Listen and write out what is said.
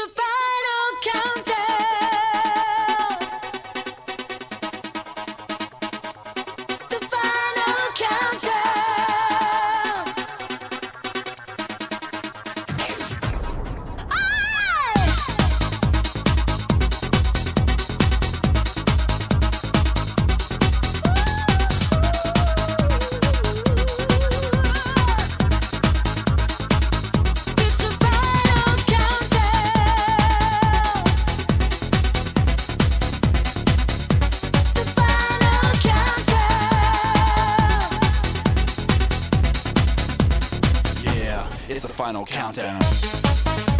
the final countdown. Final countdown. We're